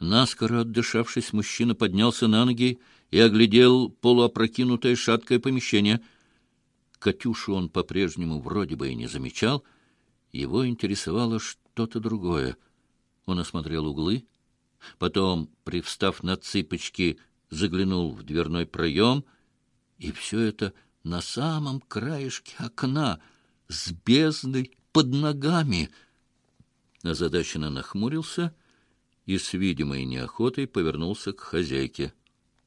Наскоро отдышавшись, мужчина поднялся на ноги и оглядел полуопрокинутое шаткое помещение. Катюшу он по-прежнему вроде бы и не замечал. Его интересовало что-то другое. Он осмотрел углы, потом, привстав на цыпочки, заглянул в дверной проем, и все это на самом краешке окна, с бездной под ногами. Озадаченно нахмурился и с видимой неохотой повернулся к хозяйке.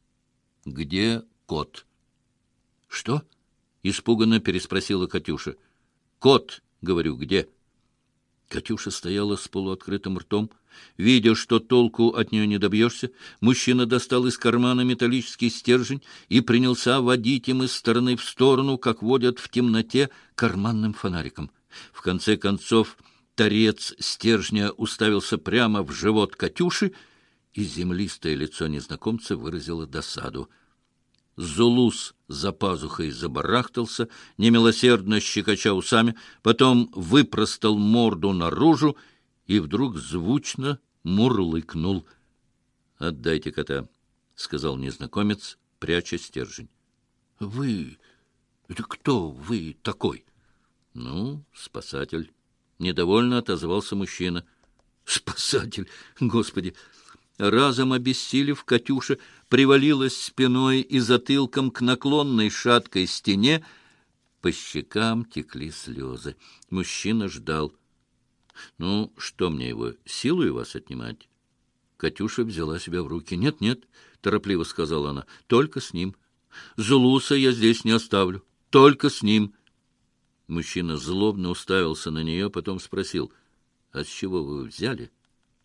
— Где кот? — Что? — испуганно переспросила Катюша. — Кот, говорю, где? Катюша стояла с полуоткрытым ртом. Видя, что толку от нее не добьешься, мужчина достал из кармана металлический стержень и принялся водить им из стороны в сторону, как водят в темноте карманным фонариком. В конце концов, торец стержня уставился прямо в живот Катюши, и землистое лицо незнакомца выразило досаду. Зулус за пазухой забарахтался, немилосердно щекоча усами, потом выпростал морду наружу и вдруг звучно мурлыкнул. — Отдайте кота, — сказал незнакомец, пряча стержень. — Вы... Это кто вы такой? — Ну, спасатель. Недовольно отозвался мужчина. — Спасатель! Господи! Разом обессилев, Катюша привалилась спиной и затылком к наклонной шаткой стене. По щекам текли слезы. Мужчина ждал. — Ну, что мне его, силою вас отнимать? Катюша взяла себя в руки. «Нет, нет», — торопливо сказала она, — «только с ним. Зулуса я здесь не оставлю. Только с ним». Мужчина злобно уставился на нее, потом спросил, «А с чего вы взяли,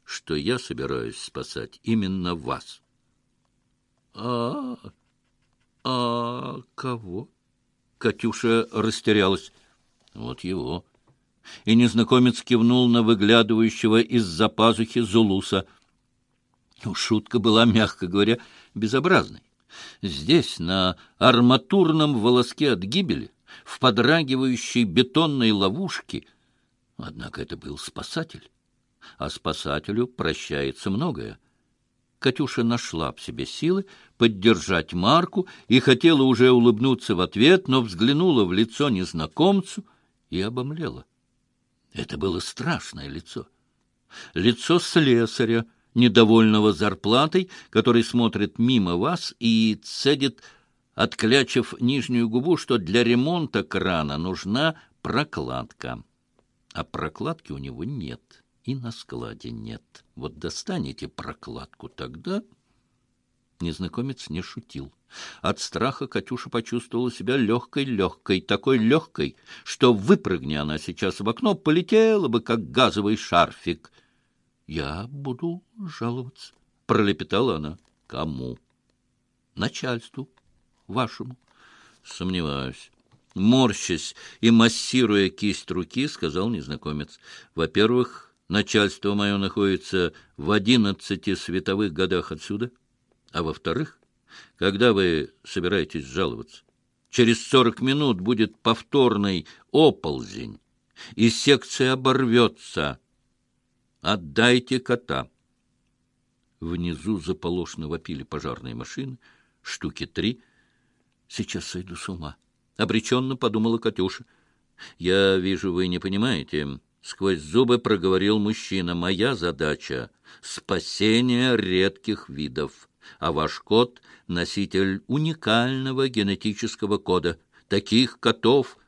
что я собираюсь спасать именно вас?» «А... а кого?» Катюша растерялась. «Вот его». И незнакомец кивнул на выглядывающего из-за пазухи Зулуса. Ну, шутка была, мягко говоря, безобразной. Здесь, на арматурном волоске от гибели, в подрагивающей бетонной ловушке. Однако это был спасатель. А спасателю прощается многое. Катюша нашла в себе силы поддержать Марку и хотела уже улыбнуться в ответ, но взглянула в лицо незнакомцу и обомлела. Это было страшное лицо. Лицо слесаря, недовольного зарплатой, который смотрит мимо вас и цедит отклячив нижнюю губу, что для ремонта крана нужна прокладка. А прокладки у него нет, и на складе нет. Вот достанете прокладку тогда... Незнакомец не шутил. От страха Катюша почувствовала себя легкой-легкой, такой легкой, что, выпрыгни она сейчас в окно, полетела бы, как газовый шарфик. — Я буду жаловаться, — пролепетала она. — Кому? — Начальству вашему? Сомневаюсь. Морщась и массируя кисть руки, сказал незнакомец. Во-первых, начальство мое находится в одиннадцати световых годах отсюда. А во-вторых, когда вы собираетесь жаловаться? Через сорок минут будет повторный оползень, и секция оборвется. Отдайте кота. Внизу заполошно вопили пожарные машины, штуки три — Сейчас сойду с ума. Обреченно подумала Катюша. Я вижу, вы не понимаете. Сквозь зубы проговорил мужчина. Моя задача — спасение редких видов. А ваш кот — носитель уникального генетического кода. Таких котов...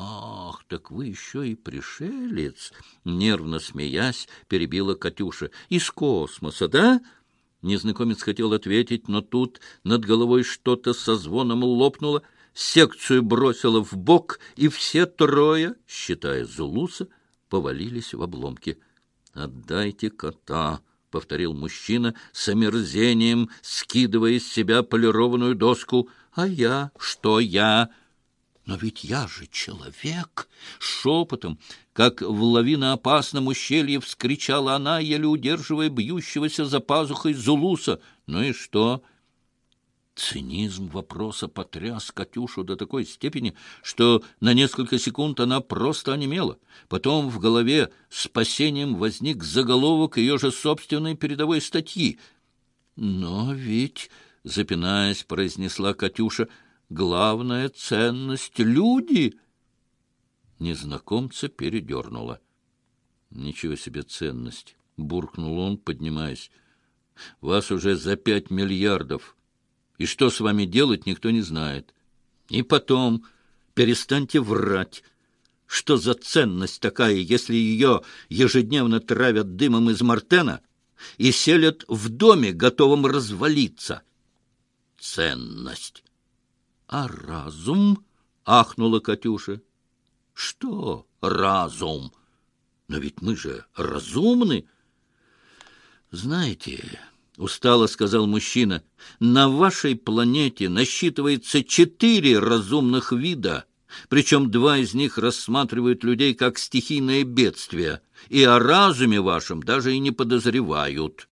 «Ах, так вы еще и пришелец!» Нервно смеясь, перебила Катюша. «Из космоса, да?» Незнакомец хотел ответить, но тут над головой что-то со звоном лопнуло, секцию бросило в бок, и все трое, считая Зулуса, повалились в обломки. «Отдайте кота!» — повторил мужчина с омерзением, скидывая с себя полированную доску. «А я? Что я?» «Но ведь я же человек!» Шепотом, как в лавиноопасном ущелье, вскричала она, еле удерживая бьющегося за пазухой Зулуса. «Ну и что?» Цинизм вопроса потряс Катюшу до такой степени, что на несколько секунд она просто онемела. Потом в голове спасением возник заголовок ее же собственной передовой статьи. «Но ведь...» — запинаясь, произнесла Катюша, — «главная ценность — люди!» Незнакомца передернула. «Ничего себе ценность!» — буркнул он, поднимаясь. «Вас уже за пять миллиардов!» И что с вами делать, никто не знает. И потом перестаньте врать. Что за ценность такая, если ее ежедневно травят дымом из мартена и селят в доме, готовом развалиться? Ценность. А разум? — ахнула Катюша. Что разум? Но ведь мы же разумны. Знаете... — устало сказал мужчина, — на вашей планете насчитывается четыре разумных вида, причем два из них рассматривают людей как стихийное бедствие, и о разуме вашем даже и не подозревают.